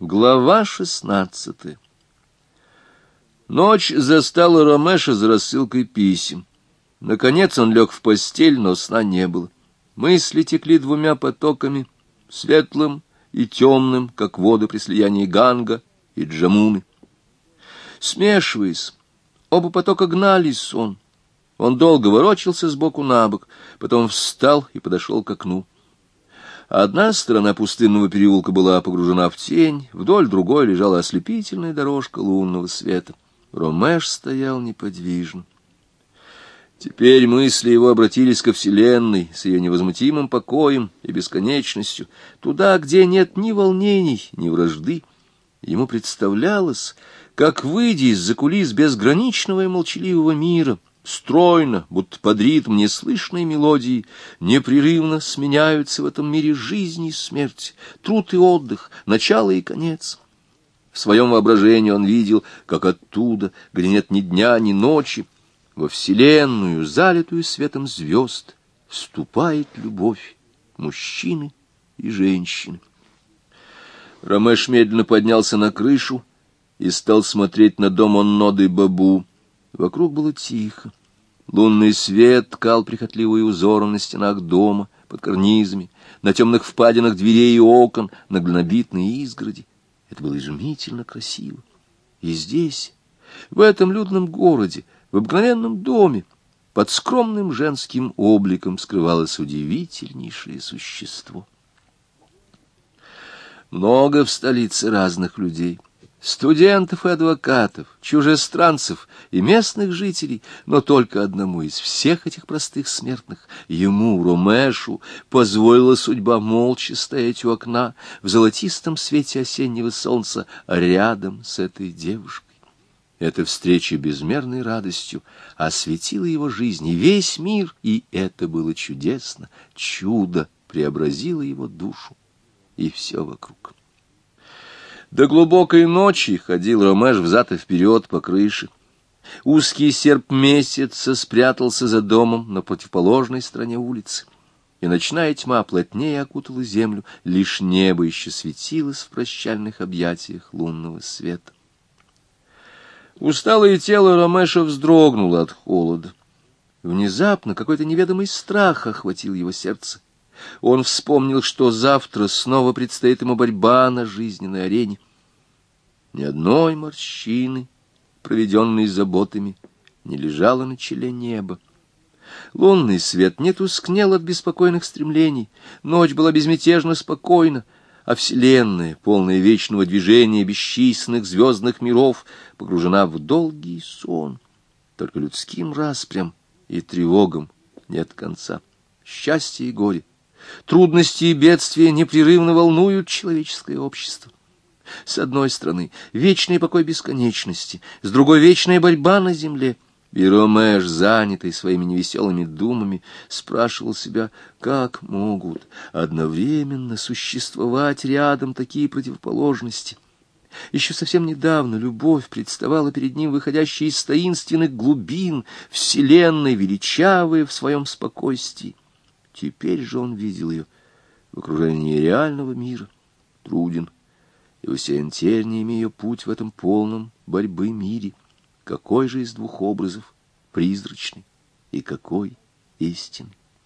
Глава шестнадцатая Ночь застала Ромеша за рассылкой писем. Наконец он лег в постель, но сна не было. Мысли текли двумя потоками, светлым и темным, как воды при слиянии Ганга и Джамуны. Смешиваясь, оба потока гнали сон. Он долго ворочался сбоку на бок, потом встал и подошел к окну. Одна сторона пустынного переулка была погружена в тень, вдоль другой лежала ослепительная дорожка лунного света. Ромеш стоял неподвижно. Теперь мысли его обратились ко Вселенной с ее невозмутимым покоем и бесконечностью, туда, где нет ни волнений, ни вражды. Ему представлялось, как, выйдя из-за кулис безграничного и молчаливого мира, — стройно, будто под ритм неслышной мелодии, непрерывно сменяются в этом мире жизнь и смерть, труд и отдых, начало и конец. В своем воображении он видел, как оттуда, где нет ни дня, ни ночи, во вселенную, залитую светом звезд, вступает любовь мужчины и женщины. Ромеш медленно поднялся на крышу и стал смотреть на дом Онноды Бабу, Вокруг было тихо. Лунный свет ткал прихотливые узоры на стенах дома, под карнизами, на темных впадинах дверей и окон, на глинобитной изгороди. Это было изумительно красиво. И здесь, в этом людном городе, в обыкновенном доме, под скромным женским обликом скрывалось удивительнейшее существо. Много в столице разных людей — студентов и адвокатов, чужестранцев и местных жителей, но только одному из всех этих простых смертных, ему, Ромешу, позволила судьба молча стоять у окна в золотистом свете осеннего солнца рядом с этой девушкой. Эта встреча безмерной радостью осветила его жизнь и весь мир, и это было чудесно. Чудо преобразило его душу и все вокруг. До глубокой ночи ходил Ромеш взад и вперед по крыше. Узкий серп месяца спрятался за домом на противоположной стороне улицы, и ночная тьма плотнее окутала землю, лишь небо еще светилось в прощальных объятиях лунного света. Усталое тело Ромеша вздрогнуло от холода. Внезапно какой-то неведомый страх охватил его сердце. Он вспомнил, что завтра снова предстоит ему борьба на жизненной арене. Ни одной морщины, проведенной заботами, не лежало на челе неба. Лунный свет не тускнел от беспокойных стремлений, ночь была безмятежно спокойна, а вселенная, полная вечного движения бесчисленных звездных миров, погружена в долгий сон. Только людским распрям и тревогам нет конца. Счастье и горе, Трудности и бедствия непрерывно волнуют человеческое общество. С одной стороны, вечный покой бесконечности, с другой — вечная борьба на земле. И Ромеш, занятый своими невеселыми думами, спрашивал себя, как могут одновременно существовать рядом такие противоположности. Еще совсем недавно любовь представала перед ним, выходящей из таинственных глубин, вселенной, величавая в своем спокойствии. Теперь же он видел ее в окружении реального мира, труден и усеян терниями ее путь в этом полном борьбы мире. Какой же из двух образов призрачный и какой истинный?